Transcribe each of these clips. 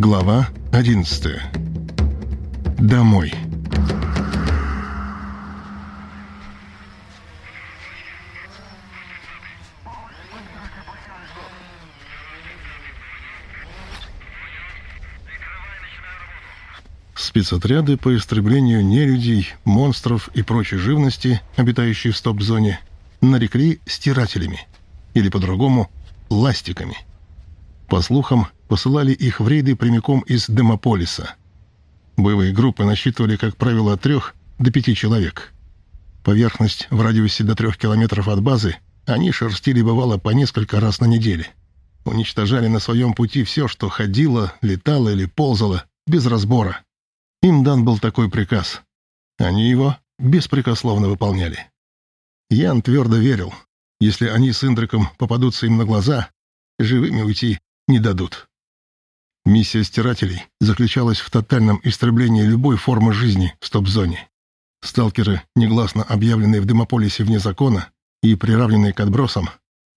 Глава 11. Домой. Спецотряды по истреблению нелюдей, монстров и прочей живности, обитающей в стоп-зоне, нарекли стирателями, или по-другому – ластиками. По слухам, посылали их в рейды прямиком из Демополиса. Боевые группы насчитывали, как правило, от трех до пяти человек. Поверхность в радиусе до трех километров от базы они шерстили, бывало, по несколько раз на неделе. Уничтожали на своем пути все, что ходило, летало или ползало, без разбора. Им дан был такой приказ. Они его беспрекословно выполняли. Ян твердо верил, если они с Индриком попадутся им на глаза, живыми уйти не дадут. Миссия стирателей заключалась в тотальном истреблении любой формы жизни в стоп-зоне. Сталкеры, негласно объявленные в Демополисе вне закона и приравненные к отбросам,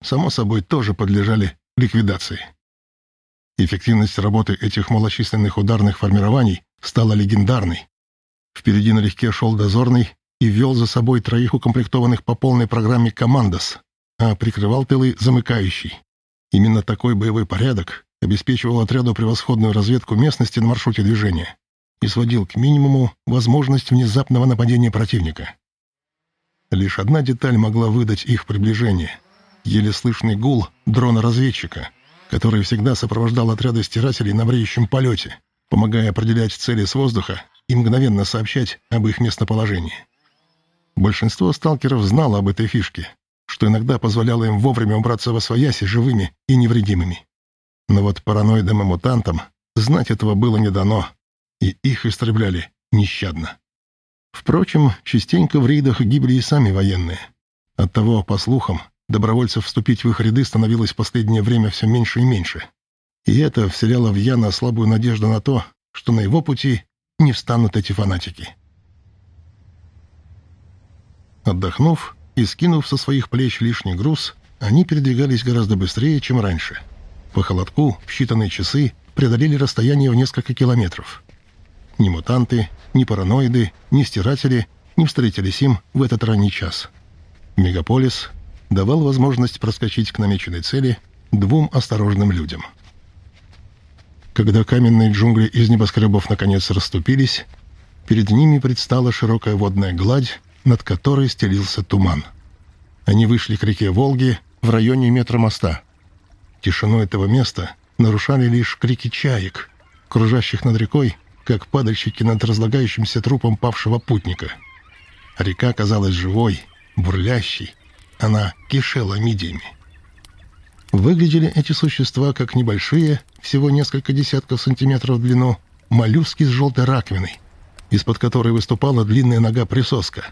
само собой тоже подлежали ликвидации. Эффективность работы этих малочисленных ударных формирований стала легендарной. Впереди налегке шел дозорный и вел за собой троих укомплектованных по полной программе «Командос», а прикрывал тылы замыкающий. Именно такой боевой порядок обеспечивал отряду превосходную разведку местности на маршруте движения и сводил к минимуму возможность внезапного нападения противника. Лишь одна деталь могла выдать их приближение — еле слышный гул дрона-разведчика, который всегда сопровождал отряды стирателей на бреющем полете, помогая определять цели с воздуха и мгновенно сообщать об их местоположении. Большинство сталкеров знало об этой фишке, что иногда позволяло им вовремя убраться во свояси живыми и невредимыми. Но вот параноидам и мутантам знать этого было не дано, и их истребляли нещадно. Впрочем, частенько в рейдах гибли и сами военные. Оттого, по слухам, добровольцев вступить в их ряды становилось в последнее время все меньше и меньше. И это вселяло в Яна слабую надежду на то, что на его пути не встанут эти фанатики. Отдохнув и скинув со своих плеч лишний груз, они передвигались гораздо быстрее, чем раньше — по холодку в считанные часы преодолели расстояние в несколько километров. Ни мутанты, ни параноиды, ни стиратели не встретились им в этот ранний час. Мегаполис давал возможность проскочить к намеченной цели двум осторожным людям. Когда каменные джунгли из небоскребов наконец расступились, перед ними предстала широкая водная гладь, над которой стелился туман. Они вышли к реке Волги в районе метра моста — Тишину этого места нарушали лишь крики чаек, кружащих над рекой, как падальщики над разлагающимся трупом павшего путника. Река казалась живой, бурлящей. Она кишела мидиями. Выглядели эти существа как небольшие, всего несколько десятков сантиметров в длину, моллюски с желтой раковиной, из-под которой выступала длинная нога присоска.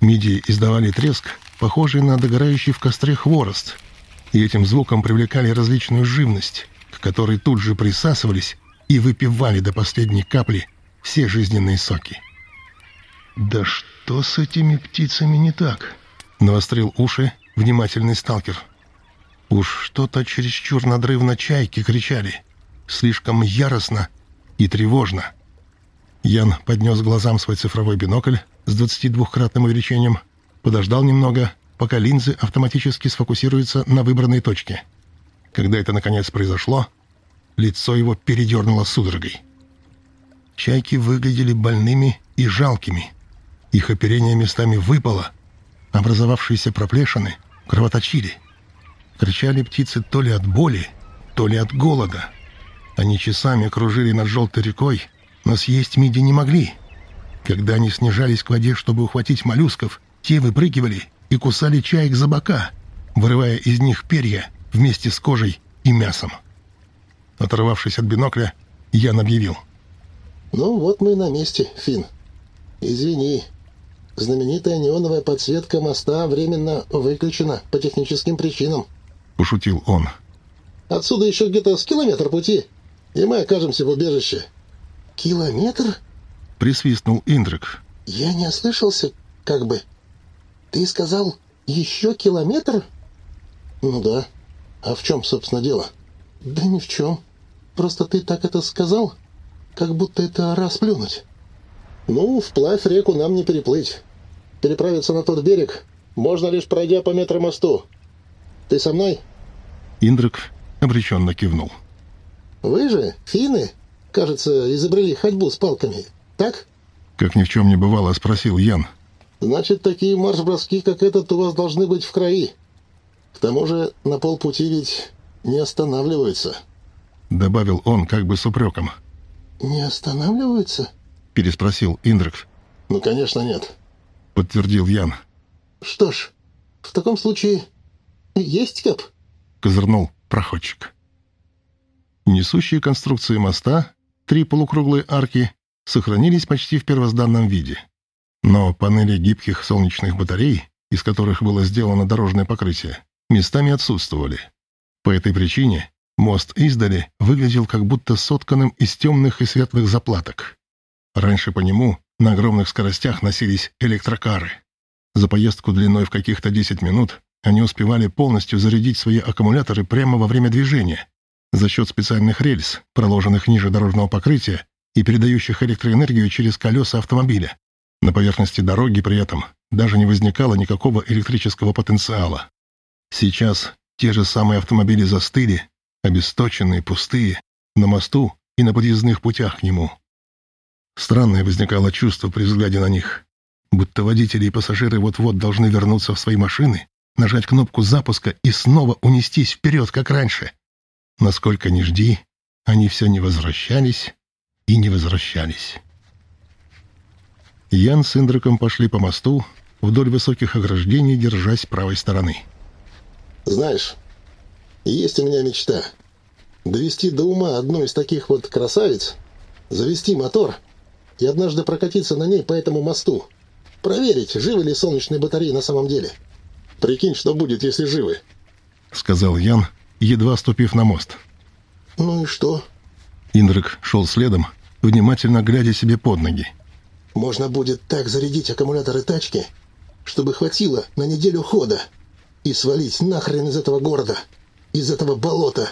Мидии издавали треск, похожий на догорающий в костре хворост — и этим звуком привлекали различную живность, к которой тут же присасывались и выпивали до последней капли все жизненные соки. «Да что с этими птицами не так?» — навострил уши внимательный сталкер. Уж что-то чересчур надрывно чайки кричали, слишком яростно и тревожно. Ян поднес глазам свой цифровой бинокль с 22-кратным увеличением, подождал немного пока линзы автоматически сфокусируются на выбранной точке. Когда это наконец произошло, лицо его передернуло судорогой. Чайки выглядели больными и жалкими. Их оперение местами выпало. Образовавшиеся проплешины кровоточили. Кричали птицы то ли от боли, то ли от голода. Они часами кружили над желтой рекой, но съесть миди не могли. Когда они снижались к воде, чтобы ухватить моллюсков, те выпрыгивали и кусали чаек за бока, вырывая из них перья вместе с кожей и мясом. Оторвавшись от бинокля, Ян объявил. «Ну вот мы на месте, Фин. Извини, знаменитая неоновая подсветка моста временно выключена по техническим причинам», — пошутил он. «Отсюда еще где-то с километр пути, и мы окажемся в убежище». «Километр?» — присвистнул Индрик. «Я не ослышался, как бы...» «Ты сказал, еще километр?» «Ну да. А в чем, собственно, дело?» «Да ни в чем. Просто ты так это сказал, как будто это расплюнуть. Ну, вплавь реку нам не переплыть. Переправиться на тот берег можно лишь пройдя по метромосту. Ты со мной?» Индрик обреченно кивнул. «Вы же, финны, кажется, изобрели ходьбу с палками, так?» Как ни в чем не бывало, спросил Ян. «Значит, такие марш-броски, как этот, у вас должны быть в крови. К тому же на полпути ведь не останавливаются». Добавил он как бы с упреком. «Не останавливаются?» Переспросил Индрик. «Ну, конечно, нет», — подтвердил Ян. «Что ж, в таком случае есть кап?» — козырнул проходчик. Несущие конструкции моста, три полукруглые арки, сохранились почти в первозданном виде. Но панели гибких солнечных батарей, из которых было сделано дорожное покрытие, местами отсутствовали. По этой причине мост издали выглядел как будто сотканным из темных и светлых заплаток. Раньше по нему на огромных скоростях носились электрокары. За поездку длиной в каких-то 10 минут они успевали полностью зарядить свои аккумуляторы прямо во время движения за счет специальных рельс, проложенных ниже дорожного покрытия и передающих электроэнергию через колеса автомобиля. На поверхности дороги при этом даже не возникало никакого электрического потенциала. Сейчас те же самые автомобили застыли, обесточенные, пустые, на мосту и на подъездных путях к нему. Странное возникало чувство при взгляде на них будто водители и пассажиры вот-вот должны вернуться в свои машины, нажать кнопку запуска и снова унестись вперед, как раньше. Насколько ни жди, они все не возвращались и не возвращались. Ян с Индраком пошли по мосту вдоль высоких ограждений, держась правой стороны. «Знаешь, есть у меня мечта. Довести до ума одну из таких вот красавиц, завести мотор и однажды прокатиться на ней по этому мосту. Проверить, живы ли солнечные батареи на самом деле. Прикинь, что будет, если живы. Сказал Ян, едва ступив на мост. Ну и что? Индрик шел следом, внимательно глядя себе под ноги. Можно будет так зарядить аккумуляторы тачки, чтобы хватило на неделю хода и свалить нахрен из этого города, из этого болота.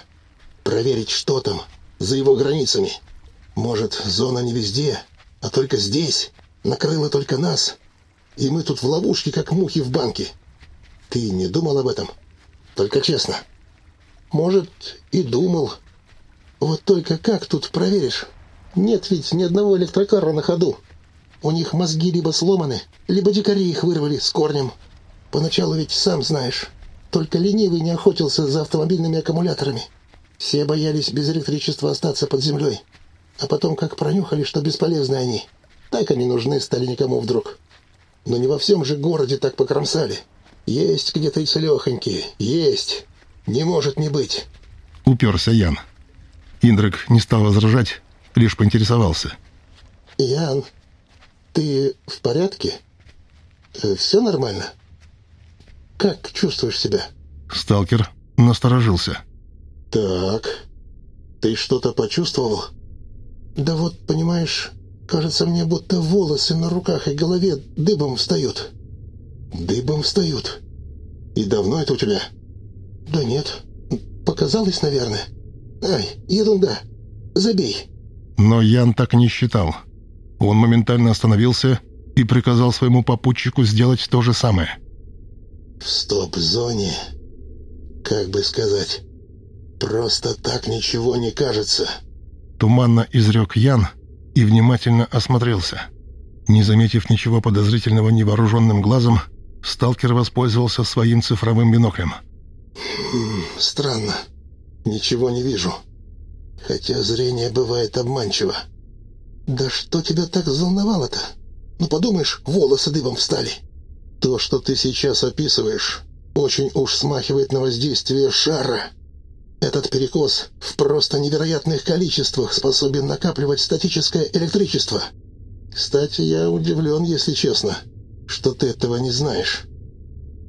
Проверить, что там, за его границами. Может, зона не везде, а только здесь. Накрыла только нас. И мы тут в ловушке, как мухи в банке. Ты не думал об этом? Только честно. Может, и думал. Вот только как тут проверишь? Нет ведь ни одного электрокара на ходу. У них мозги либо сломаны, либо дикари их вырвали с корнем. Поначалу ведь сам знаешь. Только ленивый не охотился за автомобильными аккумуляторами. Все боялись без электричества остаться под землей. А потом как пронюхали, что бесполезны они. Так они нужны стали никому вдруг. Но не во всем же городе так покромсали. Есть где-то и целехонькие. Есть. Не может не быть. Уперся Ян. Индрик не стал возражать, лишь поинтересовался. Ян, ты в порядке? Э, Все нормально? Как чувствуешь себя? Сталкер насторожился. Так, ты что-то почувствовал? Да вот, понимаешь, Кажется мне, будто волосы на руках и голове дыбом встают. Дыбом встают. И давно это у тебя? Да нет. Показалось, наверное. Ай, ерунда. Забей. Но Ян так не считал. Он моментально остановился и приказал своему попутчику сделать то же самое. В стоп-зоне, как бы сказать, просто так ничего не кажется. Туманно изрек Ян, и внимательно осмотрелся. Не заметив ничего подозрительного невооруженным глазом, сталкер воспользовался своим цифровым биноклем. Хм, «Странно. Ничего не вижу. Хотя зрение бывает обманчиво. Да что тебя так взволновало-то? Ну, подумаешь, волосы дыбом встали. То, что ты сейчас описываешь, очень уж смахивает на воздействие шара». Этот перекос в просто невероятных количествах способен накапливать статическое электричество. Кстати, я удивлен, если честно, что ты этого не знаешь.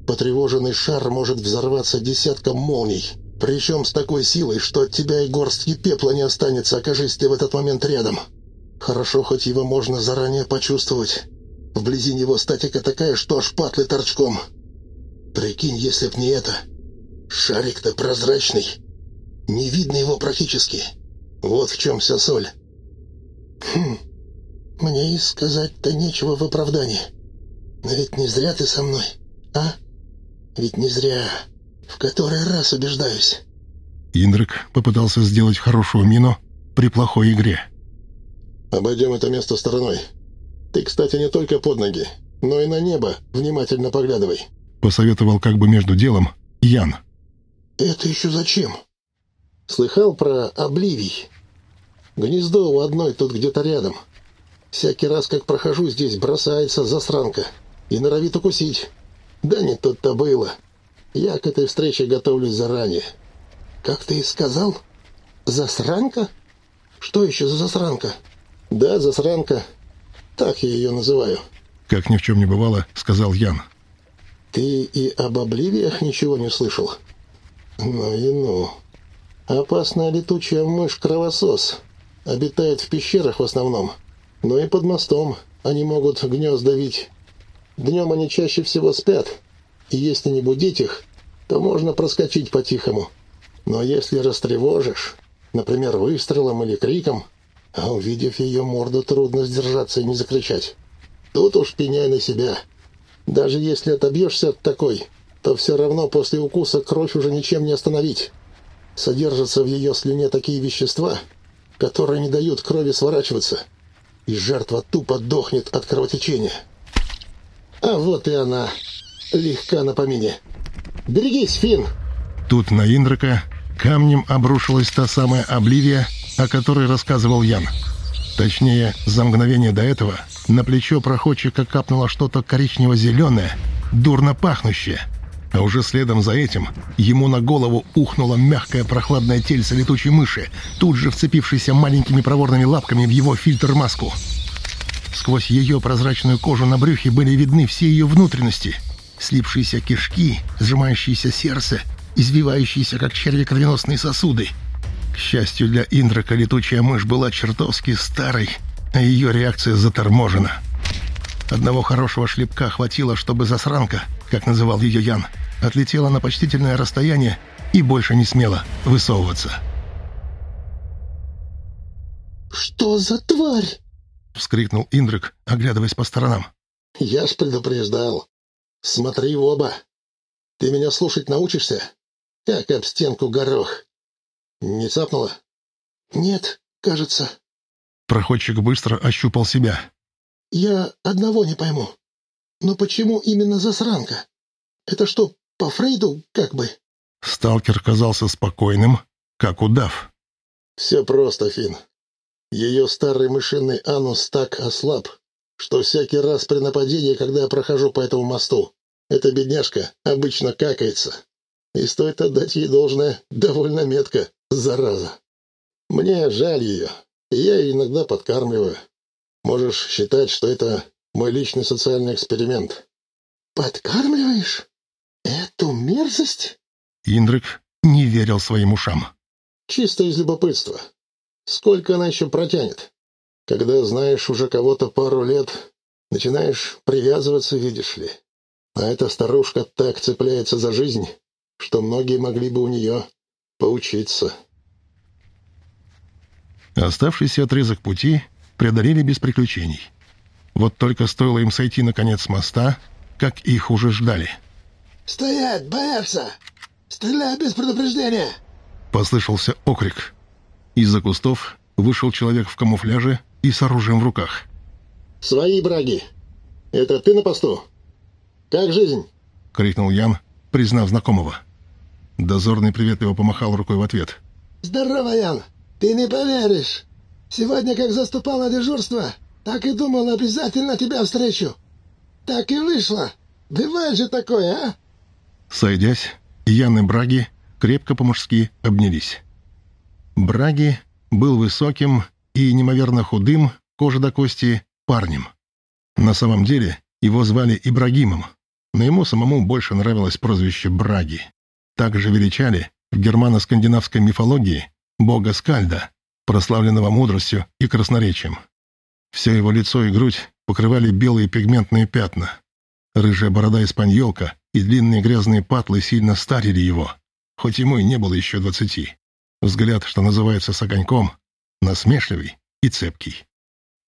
Потревоженный шар может взорваться десятком молний, причем с такой силой, что от тебя и горстки пепла не останется, окажись ты в этот момент рядом. Хорошо, хоть его можно заранее почувствовать. Вблизи него статика такая, что аж патлы торчком. Прикинь, если б не это. Шарик-то прозрачный. Не видно его практически. Вот в чем вся соль. Хм, мне и сказать-то нечего в оправдании. Но ведь не зря ты со мной, а? Ведь не зря. В который раз убеждаюсь. Индрик попытался сделать хорошую мину при плохой игре. Обойдем это место стороной. Ты, кстати, не только под ноги, но и на небо внимательно поглядывай. Посоветовал как бы между делом Ян. Это еще зачем? Слыхал про Обливий? Гнездо у одной тут где-то рядом. Всякий раз, как прохожу здесь, бросается засранка и норовит укусить. Да не тут-то было. Я к этой встрече готовлюсь заранее. Как ты и сказал? Засранка? Что еще за засранка? Да, засранка. Так я ее называю. Как ни в чем не бывало, сказал Ян. Ты и об обливиях ничего не слышал? Ну и ну. Опасная летучая мышь-кровосос. Обитает в пещерах в основном. Но и под мостом они могут гнезда давить. Днем они чаще всего спят. И если не будить их, то можно проскочить по-тихому. Но если растревожишь, например, выстрелом или криком, а увидев ее морду, трудно сдержаться и не закричать. Тут уж пеняй на себя. Даже если отобьешься от такой, то все равно после укуса кровь уже ничем не остановить. Содержатся в ее слюне такие вещества, которые не дают крови сворачиваться, и жертва тупо дохнет от кровотечения. А вот и она, легка на помине. «Берегись, Финн!» Тут на Индрака камнем обрушилась та самая Обливия, о которой рассказывал Ян. Точнее, за мгновение до этого на плечо проходчика капнуло что-то коричнево-зеленое, дурно пахнущее. А уже следом за этим ему на голову ухнуло мягкое прохладное тельце летучей мыши, тут же вцепившейся маленькими проворными лапками в его фильтр-маску. Сквозь ее прозрачную кожу на брюхе были видны все ее внутренности. Слипшиеся кишки, сжимающееся сердце, извивающиеся, как черви кровеносные сосуды — к счастью для Индрака, летучая мышь была чертовски старой, а ее реакция заторможена. Одного хорошего шлепка хватило, чтобы засранка, как называл ее Ян, отлетела на почтительное расстояние и больше не смела высовываться. «Что за тварь?» — вскрикнул Индрик, оглядываясь по сторонам. «Я ж предупреждал. Смотри в оба. Ты меня слушать научишься? Как об стенку горох. «Не цапнуло?» «Нет, кажется». Проходчик быстро ощупал себя. «Я одного не пойму. Но почему именно засранка? Это что, по Фрейду как бы?» Сталкер казался спокойным, как удав. «Все просто, Фин. Ее старый мышиный анус так ослаб, что всякий раз при нападении, когда я прохожу по этому мосту, эта бедняжка обычно какается. И стоит отдать ей должное довольно метко. Зараза. Мне жаль ее, и я ее иногда подкармливаю. Можешь считать, что это мой личный социальный эксперимент. Подкармливаешь? Эту мерзость? Индрик не верил своим ушам. Чисто из любопытства. Сколько она еще протянет? Когда знаешь уже кого-то пару лет, начинаешь привязываться, видишь ли. А эта старушка так цепляется за жизнь, что многие могли бы у нее поучиться. Оставшийся отрезок пути преодолели без приключений. Вот только стоило им сойти на конец моста, как их уже ждали. «Стоять! Бояться! Стреляй без предупреждения!» Послышался окрик. Из-за кустов вышел человек в камуфляже и с оружием в руках. «Свои браги! Это ты на посту? Как жизнь?» — крикнул Ян, признав знакомого. Дозорный приветливо помахал рукой в ответ. «Здорово, Ян! Ты не поверишь! Сегодня, как заступал на дежурство, так и думал, обязательно тебя встречу. Так и вышло. Бывает же такое, а?» Сойдясь, Ян и Браги крепко по-мужски обнялись. Браги был высоким и неимоверно худым, кожа до кости, парнем. На самом деле его звали Ибрагимом, но ему самому больше нравилось прозвище Браги. Также величали в германо-скандинавской мифологии бога Скальда, прославленного мудростью и красноречием. Все его лицо и грудь покрывали белые пигментные пятна. Рыжая борода испаньолка и длинные грязные патлы сильно старили его, хоть ему и не было еще двадцати. Взгляд, что называется, с огоньком, насмешливый и цепкий.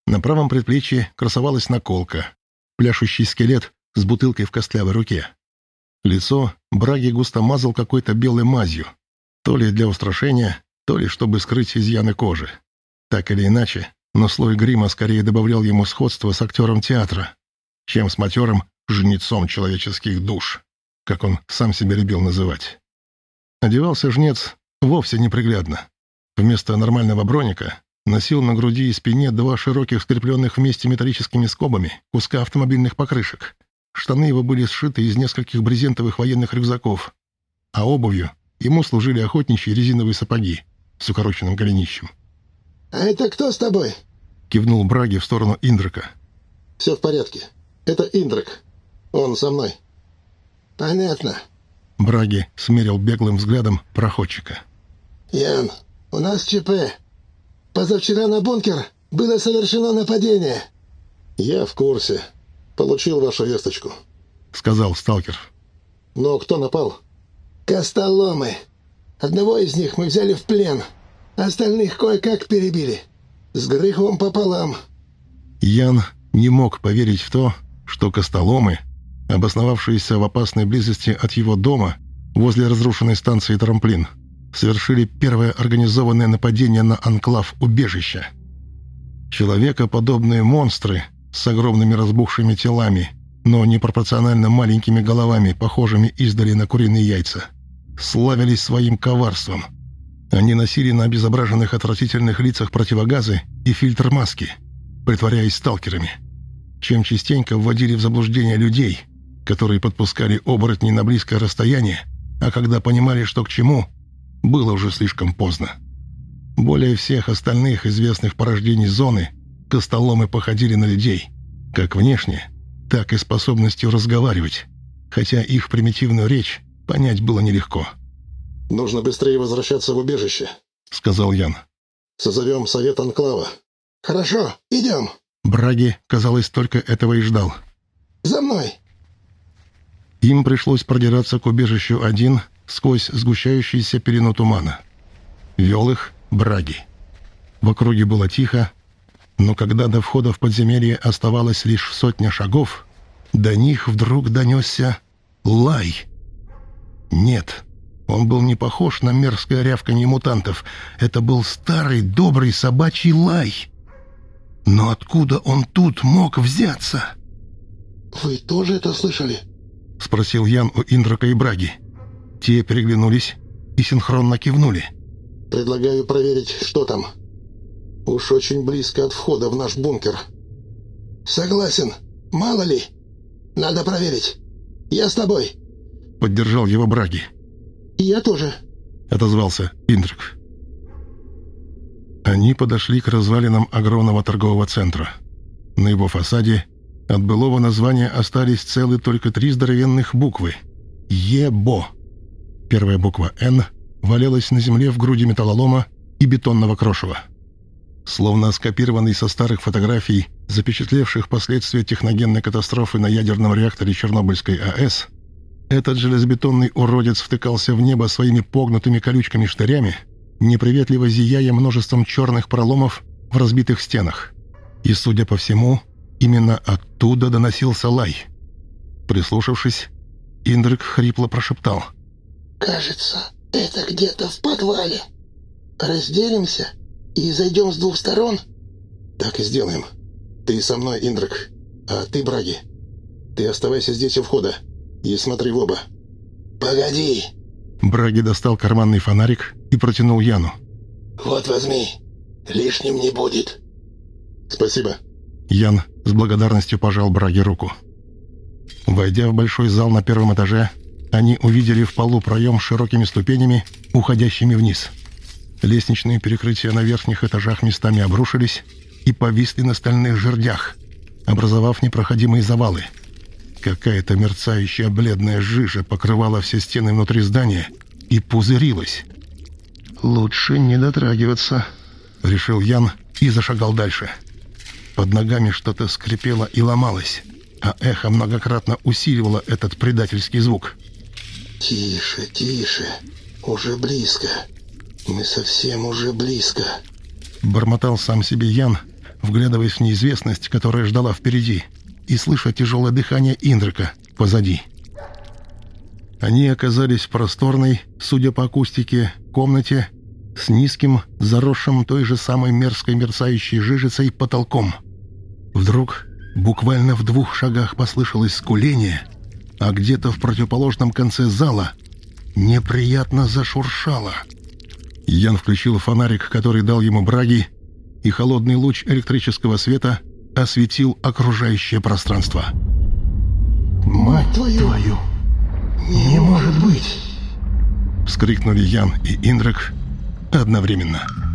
На правом предплечье красовалась наколка, пляшущий скелет с бутылкой в костлявой руке. Лицо Браги густо мазал какой-то белой мазью, то ли для устрашения, то ли чтобы скрыть изъяны кожи. Так или иначе, но слой грима скорее добавлял ему сходство с актером театра, чем с матерым жнецом человеческих душ, как он сам себя любил называть. Одевался жнец вовсе неприглядно. Вместо нормального броника носил на груди и спине два широких скрепленных вместе металлическими скобами куска автомобильных покрышек. Штаны его были сшиты из нескольких брезентовых военных рюкзаков, а обувью ему служили охотничьи резиновые сапоги с укороченным голенищем. «А это кто с тобой?» — кивнул Браги в сторону Индрака. «Все в порядке. Это Индрак. Он со мной». «Понятно». Браги смерил беглым взглядом проходчика. «Ян, у нас ЧП. Позавчера на бункер было совершено нападение». «Я в курсе. Получил вашу весточку», — сказал сталкер. «Но кто напал?» «Костоломы. Одного из них мы взяли в плен, остальных кое-как перебили. С грехом пополам». Ян не мог поверить в то, что Костоломы, обосновавшиеся в опасной близости от его дома, возле разрушенной станции «Трамплин», совершили первое организованное нападение на анклав убежища. Человекоподобные монстры с огромными разбухшими телами, но непропорционально маленькими головами, похожими издали на куриные яйца, славились своим коварством. Они носили на обезображенных отвратительных лицах противогазы и фильтр маски, притворяясь сталкерами, чем частенько вводили в заблуждение людей, которые подпускали оборотней на близкое расстояние, а когда понимали, что к чему – было уже слишком поздно. Более всех остальных известных порождений зоны костоломы походили на людей, как внешне, так и способностью разговаривать, хотя их примитивную речь понять было нелегко. «Нужно быстрее возвращаться в убежище», — сказал Ян. «Созовем совет Анклава». «Хорошо, идем». Браги, казалось, только этого и ждал. «За мной!» Им пришлось продираться к убежищу один — сквозь сгущающуюся пелену тумана. Вел их Браги. В округе было тихо, но когда до входа в подземелье оставалось лишь сотня шагов, до них вдруг донесся лай. Нет, он был не похож на мерзкое рявканье мутантов. Это был старый добрый собачий лай. Но откуда он тут мог взяться? «Вы тоже это слышали?» — спросил Ян у Индрака и Браги. Те переглянулись и синхронно кивнули. «Предлагаю проверить, что там. Уж очень близко от входа в наш бункер». «Согласен. Мало ли. Надо проверить. Я с тобой». Поддержал его Браги. «И я тоже», — отозвался Индрик. Они подошли к развалинам огромного торгового центра. На его фасаде от былого названия остались целы только три здоровенных буквы — «ЕБО». Первая буква «Н» валялась на земле в груди металлолома и бетонного крошева. Словно скопированный со старых фотографий, запечатлевших последствия техногенной катастрофы на ядерном реакторе Чернобыльской АЭС, этот железобетонный уродец втыкался в небо своими погнутыми колючками-штырями, неприветливо зияя множеством черных проломов в разбитых стенах. И, судя по всему, именно оттуда доносился лай. Прислушавшись, Индрик хрипло прошептал — «Кажется, это где-то в подвале. Разделимся и зайдем с двух сторон?» «Так и сделаем. Ты со мной, Индрак, а ты, Браги. Ты оставайся здесь у входа и смотри в оба». «Погоди!» Браги достал карманный фонарик и протянул Яну. «Вот возьми. Лишним не будет». «Спасибо». Ян с благодарностью пожал Браги руку. Войдя в большой зал на первом этаже, они увидели в полу проем с широкими ступенями, уходящими вниз. Лестничные перекрытия на верхних этажах местами обрушились и повисли на стальных жердях, образовав непроходимые завалы. Какая-то мерцающая бледная жижа покрывала все стены внутри здания и пузырилась. «Лучше не дотрагиваться», — решил Ян и зашагал дальше. Под ногами что-то скрипело и ломалось, а эхо многократно усиливало этот предательский звук — «Тише, тише. Уже близко. Мы совсем уже близко». Бормотал сам себе Ян, вглядываясь в неизвестность, которая ждала впереди, и слыша тяжелое дыхание Индрика позади. Они оказались в просторной, судя по акустике, комнате с низким, заросшим той же самой мерзкой мерцающей жижицей потолком. Вдруг буквально в двух шагах послышалось скуление, а где-то в противоположном конце зала неприятно зашуршало. Ян включил фонарик, который дал ему браги, и холодный луч электрического света осветил окружающее пространство. «Мать твою! твою! Не может быть!» Вскрикнули Ян и Индрак одновременно.